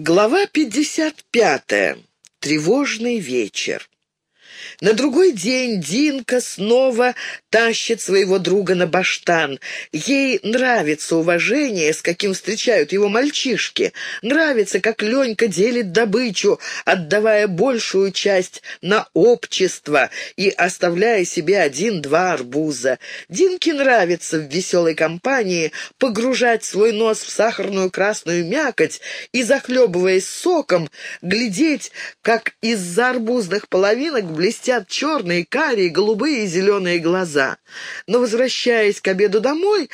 Глава 55. Тревожный вечер. На другой день Динка снова тащит своего друга на баштан. Ей нравится уважение, с каким встречают его мальчишки. Нравится, как Ленька делит добычу, отдавая большую часть на общество и оставляя себе один-два арбуза. Динке нравится в веселой компании погружать свой нос в сахарную красную мякоть и, захлебываясь соком, глядеть, как из-за арбузных половинок блестит блестят черные, карие, голубые и зеленые глаза. Но, возвращаясь к обеду домой,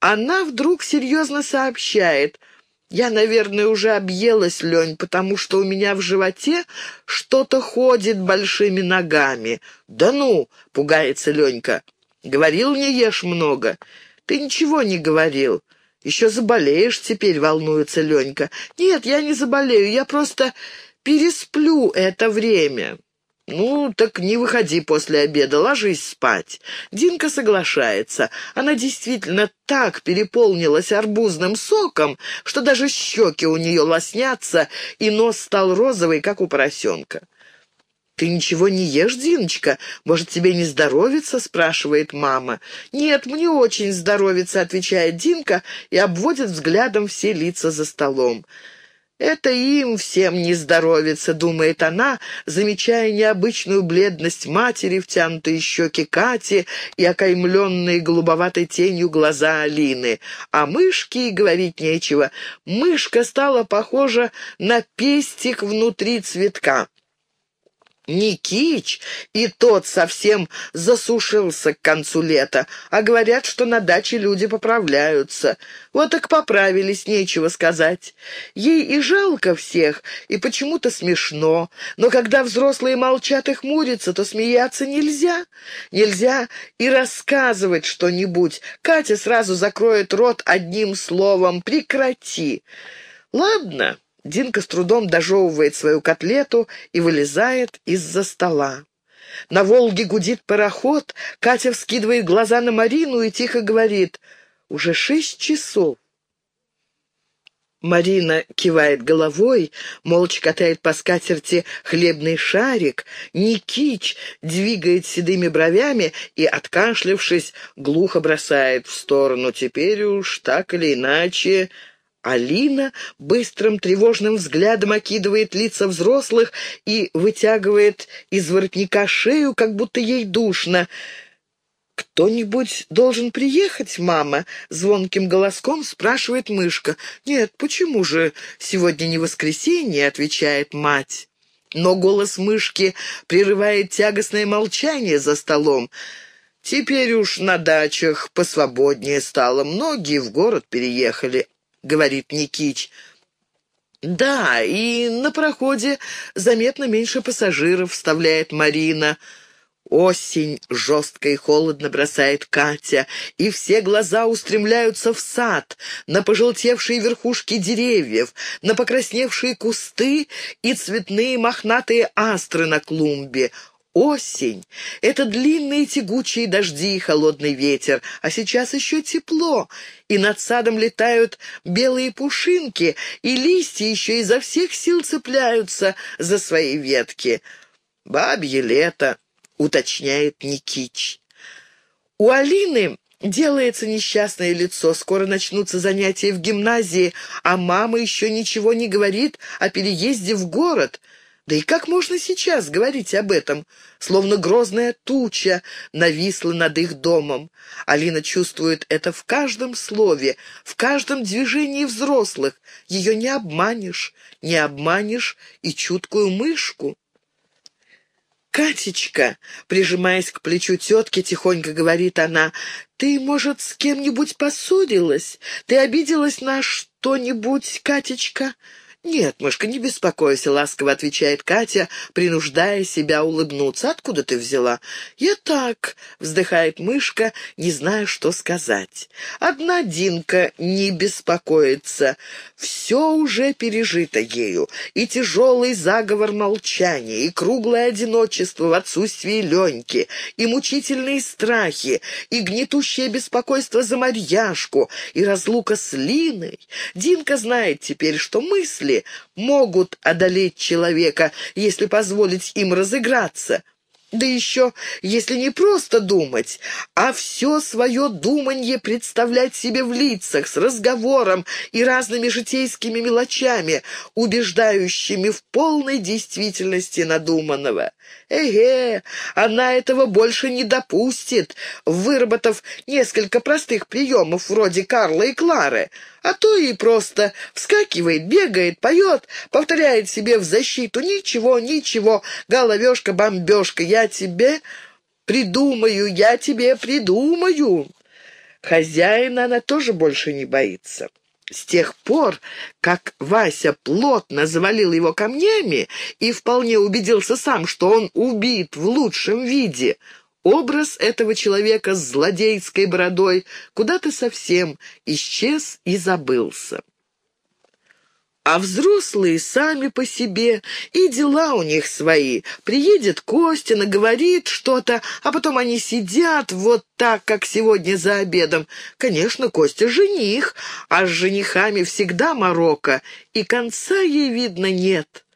она вдруг серьезно сообщает — я, наверное, уже объелась, Лень, потому что у меня в животе что-то ходит большими ногами. Да ну, пугается Ленька. Говорил, не ешь много. Ты ничего не говорил. Еще заболеешь теперь, волнуется Ленька. Нет, я не заболею, я просто пересплю это время. «Ну, так не выходи после обеда, ложись спать». Динка соглашается. Она действительно так переполнилась арбузным соком, что даже щеки у нее лоснятся, и нос стал розовый, как у поросенка. «Ты ничего не ешь, Диночка? Может, тебе не здоровится?» — спрашивает мама. «Нет, мне очень здоровится», — отвечает Динка и обводит взглядом все лица за столом. «Это им всем не здоровится», — думает она, замечая необычную бледность матери, втянутые щеки Кати и окаймленные голубоватой тенью глаза Алины. А мышке и говорить нечего. Мышка стала похожа на пестик внутри цветка. Никич, и тот совсем засушился к концу лета, а говорят, что на даче люди поправляются. Вот так поправились, нечего сказать. Ей и жалко всех, и почему-то смешно, но когда взрослые молчат и хмурятся, то смеяться нельзя. Нельзя и рассказывать что-нибудь. Катя сразу закроет рот одним словом «прекрати». «Ладно». Динка с трудом дожевывает свою котлету и вылезает из-за стола. На Волге гудит пароход, Катя вскидывает глаза на Марину и тихо говорит «Уже шесть часов». Марина кивает головой, молча катает по скатерти хлебный шарик. Никич двигает седыми бровями и, откашлявшись, глухо бросает в сторону. Теперь уж так или иначе Алина быстрым тревожным взглядом окидывает лица взрослых и вытягивает из воротника шею, как будто ей душно. «Кто-нибудь должен приехать, мама?» — звонким голоском спрашивает мышка. «Нет, почему же сегодня не воскресенье?» — отвечает мать. Но голос мышки прерывает тягостное молчание за столом. «Теперь уж на дачах посвободнее стало, многие в город переехали, — говорит Никич. «Да, и на проходе заметно меньше пассажиров», — вставляет Марина. Осень жестко и холодно бросает Катя, и все глаза устремляются в сад, на пожелтевшие верхушки деревьев, на покрасневшие кусты и цветные мохнатые астры на клумбе. Осень — это длинные тягучие дожди и холодный ветер, а сейчас еще тепло, и над садом летают белые пушинки, и листья еще изо всех сил цепляются за свои ветки. «Бабье лето», — уточняет Никич. У Алины Делается несчастное лицо, скоро начнутся занятия в гимназии, а мама еще ничего не говорит о переезде в город. Да и как можно сейчас говорить об этом? Словно грозная туча нависла над их домом. Алина чувствует это в каждом слове, в каждом движении взрослых. Ее не обманешь, не обманешь и чуткую мышку. «Катечка», прижимаясь к плечу тетки, тихонько говорит она, «ты, может, с кем-нибудь поссорилась? Ты обиделась на что-нибудь, Катечка?» «Нет, мышка, не беспокойся», — ласково отвечает Катя, принуждая себя улыбнуться. «Откуда ты взяла?» «Я так», — вздыхает мышка, не зная, что сказать. Одна Динка не беспокоится. Все уже пережито ею. И тяжелый заговор молчания, и круглое одиночество в отсутствии Леньки, и мучительные страхи, и гнетущее беспокойство за Марьяшку, и разлука с Линой. Динка знает теперь, что мысли мысли могут одолеть человека, если позволить им разыграться. Да еще, если не просто думать, а все свое думанье представлять себе в лицах, с разговором и разными житейскими мелочами, убеждающими в полной действительности надуманного. Эге, она этого больше не допустит, выработав несколько простых приемов вроде Карла и Клары, а то и просто вскакивает, бегает, поет, повторяет себе в защиту «Ничего, ничего, головешка-бомбежка, я тебе придумаю, я тебе придумаю». Хозяина она тоже больше не боится. С тех пор, как Вася плотно завалил его камнями и вполне убедился сам, что он убит в лучшем виде, образ этого человека с злодейской бородой куда-то совсем исчез и забылся. А взрослые сами по себе, и дела у них свои. Приедет Костя, наговорит что-то, а потом они сидят вот так, как сегодня за обедом. Конечно, Костя жених, а с женихами всегда морока, и конца ей, видно, нет.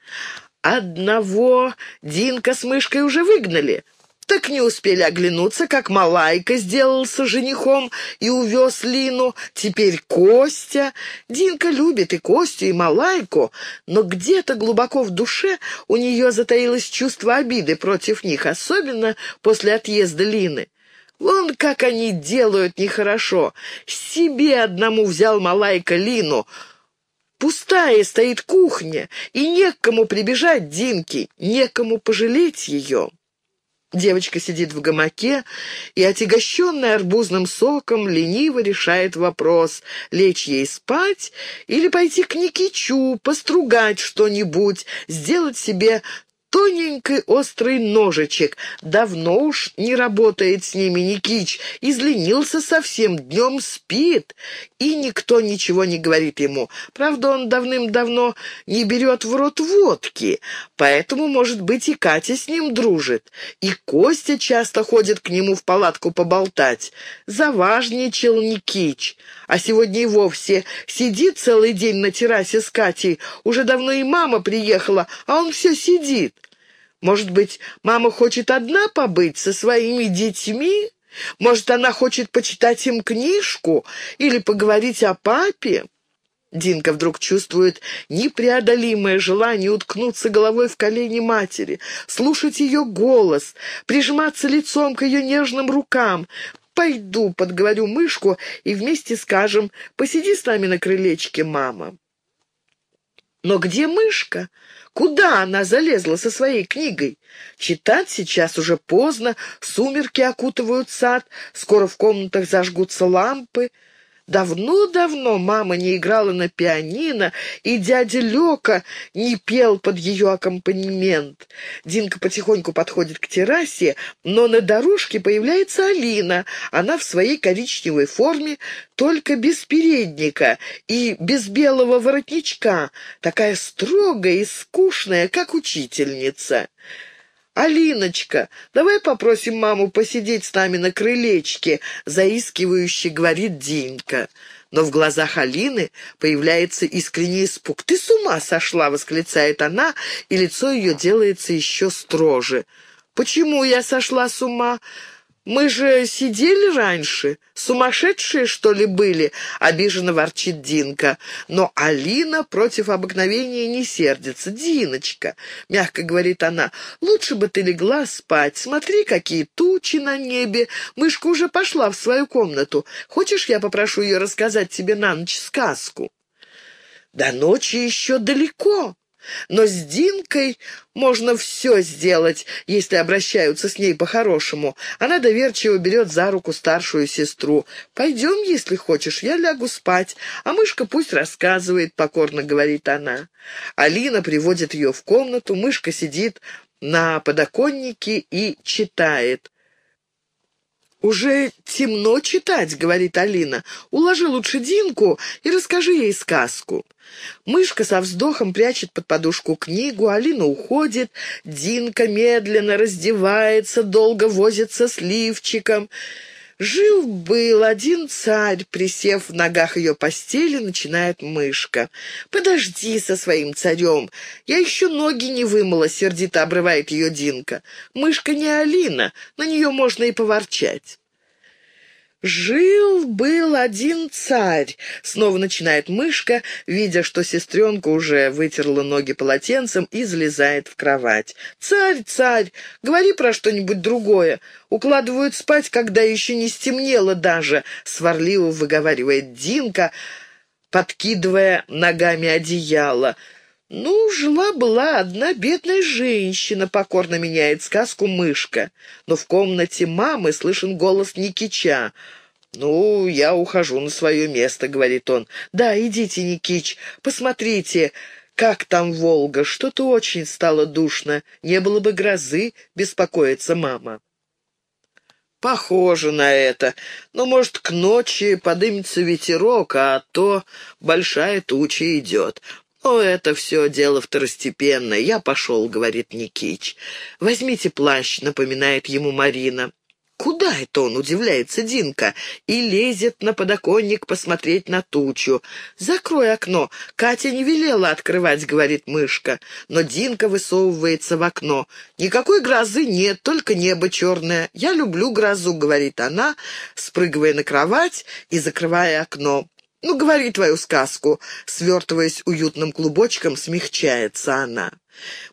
Одного Динка с мышкой уже выгнали. Так не успели оглянуться, как Малайка сделался женихом и увез Лину. Теперь Костя. Динка любит и Костю, и Малайку, но где-то глубоко в душе у нее затаилось чувство обиды против них, особенно после отъезда Лины. Вон как они делают нехорошо. Себе одному взял Малайка Лину. Пустая стоит кухня, и некому прибежать Динке, некому пожалеть ее. Девочка сидит в гамаке и, отягощенная арбузным соком, лениво решает вопрос, лечь ей спать или пойти к Никичу, постругать что-нибудь, сделать себе тоненький острый ножичек. Давно уж не работает с ними Никич, изленился совсем, днем спит, и никто ничего не говорит ему. Правда, он давным-давно не берет в рот водки, поэтому, может быть, и Катя с ним дружит. И Костя часто ходит к нему в палатку поболтать. Заважничал Никич, а сегодня и вовсе сидит целый день на террасе с Катей. Уже давно и мама приехала, а он все сидит. Может быть, мама хочет одна побыть со своими детьми? Может, она хочет почитать им книжку или поговорить о папе? Динка вдруг чувствует непреодолимое желание уткнуться головой в колени матери, слушать ее голос, прижиматься лицом к ее нежным рукам. «Пойду, подговорю мышку, и вместе скажем, посиди с нами на крылечке, мама». Но где мышка? Куда она залезла со своей книгой? Читать сейчас уже поздно, сумерки окутывают сад, скоро в комнатах зажгутся лампы. Давно-давно мама не играла на пианино, и дядя Лёка не пел под ее аккомпанемент. Динка потихоньку подходит к террасе, но на дорожке появляется Алина. Она в своей коричневой форме, только без передника и без белого воротничка, такая строгая и скучная, как учительница. «Алиночка, давай попросим маму посидеть с нами на крылечке», — заискивающе говорит Динка. Но в глазах Алины появляется искренний испуг. «Ты с ума сошла!» — восклицает она, и лицо ее делается еще строже. «Почему я сошла с ума? «Мы же сидели раньше? Сумасшедшие, что ли, были?» — обиженно ворчит Динка. Но Алина против обыкновения не сердится. «Диночка», — мягко говорит она, — «лучше бы ты легла спать. Смотри, какие тучи на небе. Мышка уже пошла в свою комнату. Хочешь, я попрошу ее рассказать тебе на ночь сказку?» «До ночи еще далеко», но с Динкой можно все сделать, если обращаются с ней по-хорошему. Она доверчиво берет за руку старшую сестру. «Пойдем, если хочешь, я лягу спать, а мышка пусть рассказывает», — покорно говорит она. Алина приводит ее в комнату, мышка сидит на подоконнике и читает. «Уже темно читать», — говорит Алина. «Уложи лучше Динку и расскажи ей сказку». Мышка со вздохом прячет под подушку книгу, Алина уходит, Динка медленно раздевается, долго возится с лифчиком. Жил-был один царь, присев в ногах ее постели, начинает мышка. «Подожди со своим царем, я еще ноги не вымыла», — сердито обрывает ее Динка. «Мышка не Алина, на нее можно и поворчать». «Жил-был один царь», — снова начинает мышка, видя, что сестренка уже вытерла ноги полотенцем и залезает в кровать. «Царь, царь, говори про что-нибудь другое. Укладывают спать, когда еще не стемнело даже», — сварливо выговаривает Динка, подкидывая ногами одеяло. «Ну, жила-была одна бедная женщина», — покорно меняет сказку мышка. Но в комнате мамы слышен голос Никича. «Ну, я ухожу на свое место», — говорит он. «Да, идите, Никич, посмотрите, как там Волга. Что-то очень стало душно. Не было бы грозы, беспокоится мама». «Похоже на это. Но, может, к ночи подымется ветерок, а то большая туча идет. «О, это все дело второстепенное. Я пошел», — говорит Никич. «Возьмите плащ», — напоминает ему Марина. «Куда это он?» — удивляется Динка и лезет на подоконник посмотреть на тучу. «Закрой окно. Катя не велела открывать», — говорит мышка. Но Динка высовывается в окно. «Никакой грозы нет, только небо черное. Я люблю грозу», — говорит она, спрыгивая на кровать и закрывая окно. «Ну, говори твою сказку!» Свертываясь уютным клубочком, смягчается она.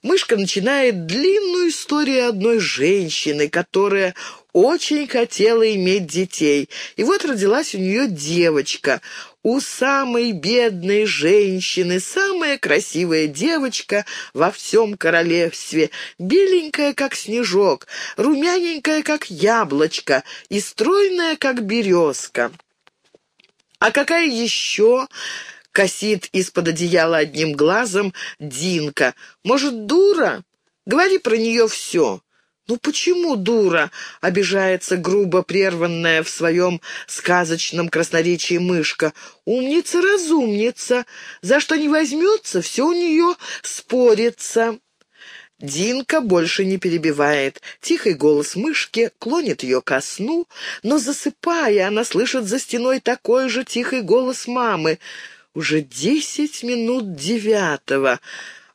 Мышка начинает длинную историю одной женщины, которая очень хотела иметь детей. И вот родилась у нее девочка. У самой бедной женщины самая красивая девочка во всем королевстве, беленькая, как снежок, румяненькая, как яблочко, и стройная, как березка. А какая еще косит из-под одеяла одним глазом Динка? Может, дура? Говори про нее все. «Ну почему дура?» — обижается грубо прерванная в своем сказочном красноречии мышка. «Умница-разумница. За что не возьмется, все у нее спорится». Динка больше не перебивает. Тихий голос мышки клонит ее ко сну, но, засыпая, она слышит за стеной такой же тихий голос мамы. «Уже десять минут девятого».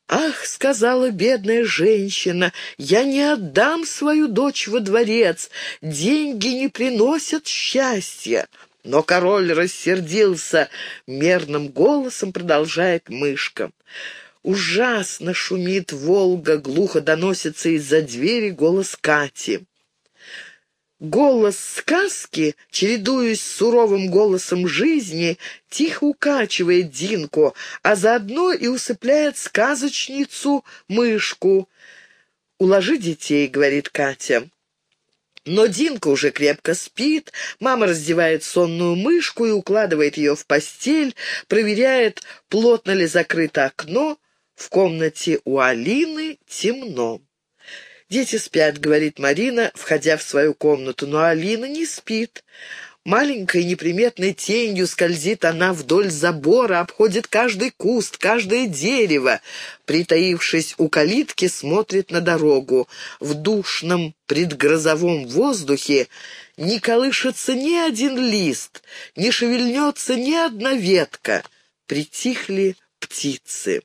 «Ах, — сказала бедная женщина, — я не отдам свою дочь во дворец, деньги не приносят счастья». Но король рассердился, мерным голосом продолжает мышка. Ужасно шумит Волга, глухо доносится из-за двери голос Кати. Голос сказки, чередуясь с суровым голосом жизни, тихо укачивает Динку, а заодно и усыпляет сказочницу мышку. «Уложи детей», — говорит Катя. Но Динка уже крепко спит, мама раздевает сонную мышку и укладывает ее в постель, проверяет, плотно ли закрыто окно, в комнате у Алины темно. «Дети спят», — говорит Марина, входя в свою комнату, но Алина не спит. Маленькой неприметной тенью скользит она вдоль забора, обходит каждый куст, каждое дерево. Притаившись у калитки, смотрит на дорогу. В душном предгрозовом воздухе не колышется ни один лист, не шевельнется ни одна ветка. Притихли птицы.